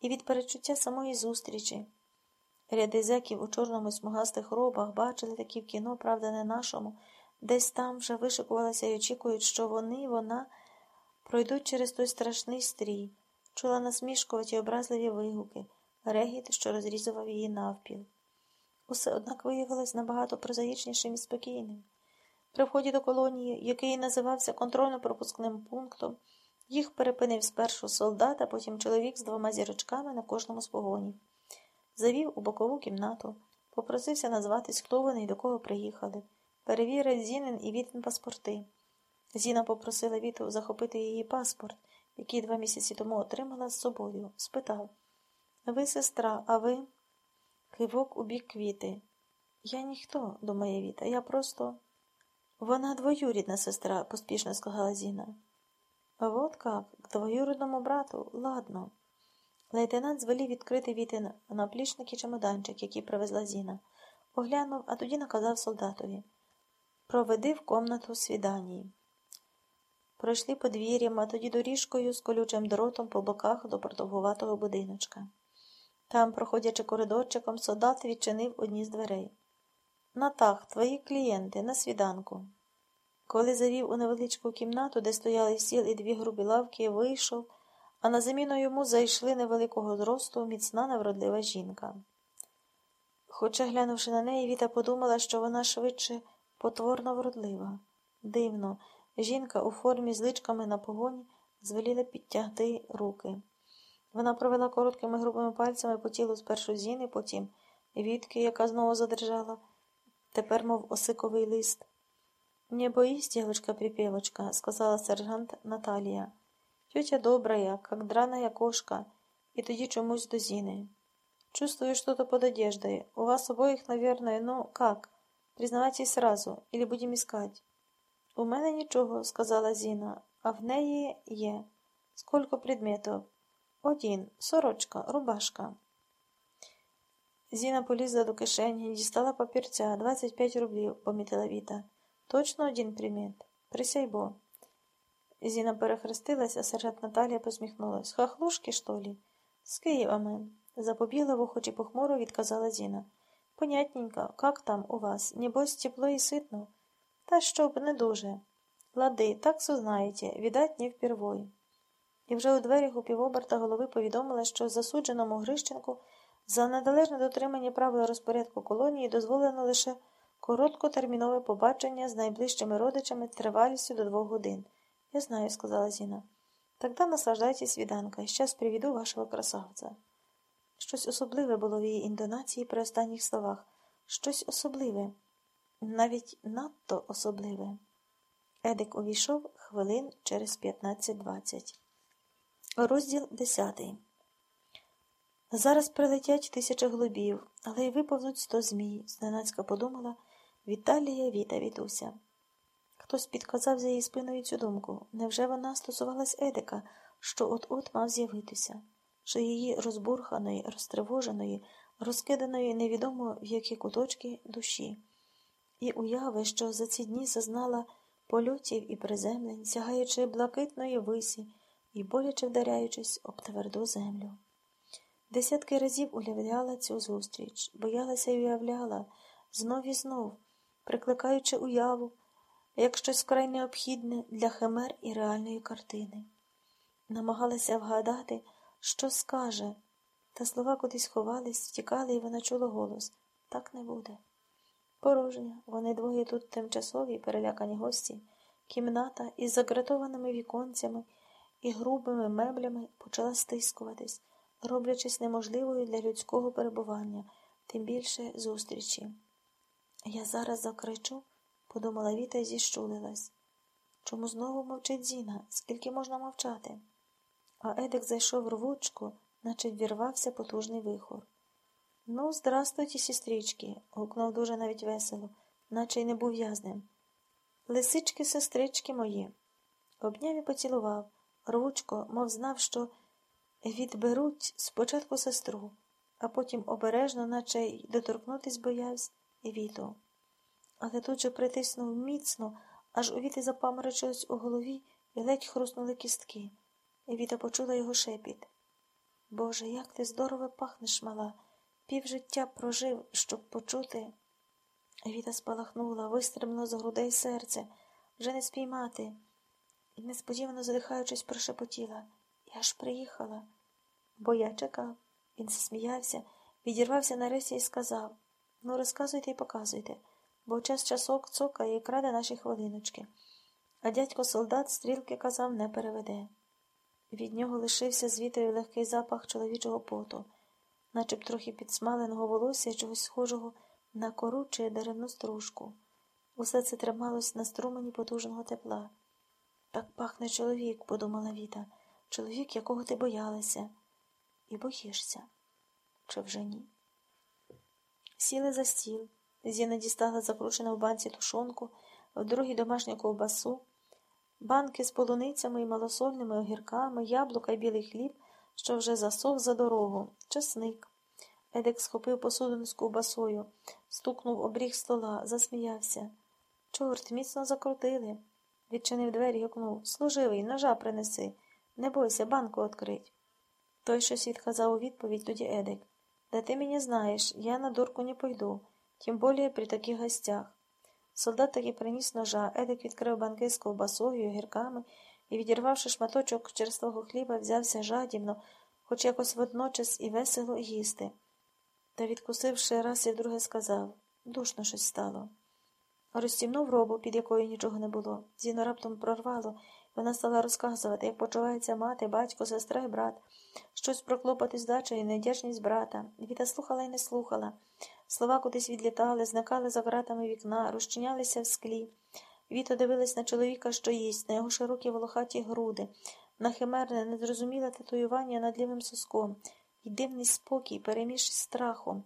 і від перечуття самої зустрічі. Ряди зеків у чорному смугастих робах бачили такі в кіно, правда, не нашому, десь там вже вишикувалися і очікують, що вони, вона пройдуть через той страшний стрій, чула насмішкуваті образливі вигуки, регіт, що розрізував її навпіл. Усе, однак, виявилось набагато прозаїчнішим і спокійним. При вході до колонії, який називався контрольно-пропускним пунктом, їх перепинив спершу солдат, а потім чоловік з двома зірочками на кожному з погонів. Завів у бокову кімнату, попросився назватись, хто вони і до кого приїхали. Перевірив Зінин і Вітин паспорти. Зіна попросила Віту захопити її паспорт, який два місяці тому отримала з собою. Спитав Ви сестра, а ви? Кивок у бік квіти. Я ніхто, думає Віта, я просто. Вона двоюрідна сестра, поспішно сказала Зіна. Вот как, к двоюрідному брату, ладно. Лейтенант звелів відкрити Вітин наплічник і чемоданчик, який привезла Зіна. Оглянув, а тоді наказав солдатові. Проведи в комнату свіданії. Пройшли подвір'ям, а тоді доріжкою з колючим дротом по боках до продовгуватого будиночка. Там, проходячи коридорчиком, солдат відчинив одні з дверей. Натах, твої клієнти, на свіданку. Коли завів у невеличку кімнату, де стояли стіл і дві грубі лавки, вийшов, а на заміну йому зайшли невеликого зросту міцна невродлива жінка. Хоча, глянувши на неї, Віта подумала, що вона швидше потворно вродлива. Дивно, жінка у формі з личками на погоні звеліла підтягти руки. Вона провела короткими грубими пальцями по тілу спершу зіни, потім Вітки, яка знову задержала, тепер, мов осиковий лист. Не боись, девочка-припевочка, сказала сержант Наталія. Тетя добрая, как драная кошка, и тоді чомусь до Зины. Чувствую что-то под одеждой. У вас обоих, наверное, ну, как? Признавайтесь сразу, или будем искать. У мене нічого, сказала Зіна, а в неї є. Сколько предметов? Один, сорочка, рубашка. Зіна полізла до кишені, дістала папірця, 25 рублів, помітила Віта. Точно один примет. Присяйбо. Зіна перехрестилась, а сержант Наталія посміхнулась. Хахлушки, що ли? З Києва ми. Запобігливо, хоч і похмуро, відказала Зіна. Понятненько, как там у вас? Небось, тепло і ситно? Та щоб не дуже. Лади, так все знаєте, відать не впервой. І вже у дверях у півоберта голови повідомила, що засудженому Грищенку за недалежне дотримання правил розпорядку колонії дозволено лише короткотермінове побачення з найближчими родичами тривалістю до двох годин. Я знаю, сказала Зіна. Тогда наслаждайтесь свіданкою. Щас приведу вашого красавця. Щось особливе було в її інтонації при останніх словах. Щось особливе, навіть надто особливе. Едик увійшов хвилин через 15-20. Розділ 10. Зараз прилетять тисячі голубів, але й виповнуть сто змій, зненацька подумала Віталія Віта Вітуся. Хтось підказав за її спиною цю думку. Невже вона стосувалась Едика, що от-от мав з'явитися, що її розбурханої, розтривоженої, розкиданої невідомо в які куточки душі, і уяви, що за ці дні зазнала польотів і приземлень, сягаючи блакитної висі і боляче вдаряючись об тверду землю. Десятки разів уявляла цю зустріч, боялася і уявляла знов і знов, прикликаючи уяву, як щось вкрай необхідне для химер і реальної картини. Намагалася вгадати, що скаже, та слова кудись ховались, втікали, і вона чула голос так не буде. Порожня, вони двоє тут тимчасові, перелякані гості, кімната із загратованими віконцями і грубими меблями почала стискуватись, роблячись неможливою для людського перебування, тим більше зустрічі. Я зараз закричу, подумала Віта і зіщулилась. Чому знову мовчить Зіна? Скільки можна мовчати? А Едик зайшов рвучко, наче ввірвався потужний вихор. Ну, здрастуйте, сестрички, гукнув дуже навіть весело, наче й не був в'язнем. Лисички, сестрички мої. Обняв і поцілував, рвучко, мов знав, що відберуть спочатку сестру, а потім обережно, наче й доторкнутись боявсь, і. Але тут же притиснув міцно, аж у віти запаморочилось у голові і ледь хруснули кістки, Віта почула його шепіт. Боже, як ти здорово пахнеш, мала. Півжиття прожив, щоб почути. Віта спалахнула, вистрибнуло з грудей серце, вже не спіймати. І несподівано задихаючись, прошепотіла. Я ж приїхала. Бо я чекав. Він засміявся, відірвався нарешті і сказав Ну, розказуйте і показуйте, бо час часок цокає і краде наші хвилиночки. А дядько солдат стрілки казав не переведе. Від нього лишився звітою легкий запах чоловічого поту, начеб трохи підсмаленого волосся чогось схожого на кору чи деревну стружку. Усе це трималось на струмені потужного тепла. Так пахне чоловік, подумала Віта, чоловік, якого ти боялася, і боїшся. Чи вже ні? Сіли за стіл. Зіна дістала закручену в банці тушонку, в другій домашню ковбасу, банки з полуницями і малосольними огірками, яблука й білий хліб, що вже засох за дорогу, чесник. Едик схопив посудину з ковбасою, стукнув обріг стола, засміявся. Чорт, міцно закрутили. Відчинив двері й гукнув Служивий, ножа принеси. Не бойся, банку відкрить. Той щось відказав у відповідь тоді Едик. Да ти мені знаєш, я на дурку не пойду, тим более при таких гостях. Солдат таки приніс ножа, Едик відкрив банки з ковбасою, огірками і, відірвавши шматочок черствого хліба, взявся жадібно, хоч якось водночас і весело їсти. Та, відкусивши раз і вдруге, сказав душно щось стало. Розтімнув робу, під якою нічого не було. Зіно раптом прорвало, вона стала розказувати, як почувається мати, батько, сестра і брат, щось про клопоти здачі і невдячність брата. Віта слухала і не слухала. Слова кудись відлітали, зникали за ґратами вікна, розчинялися в склі. Віта дивилась на чоловіка, що їсть, на його широкі волохаті груди, на химерне, незрозуміле татуювання над лівим соском, і дивний спокій, переміж страхом,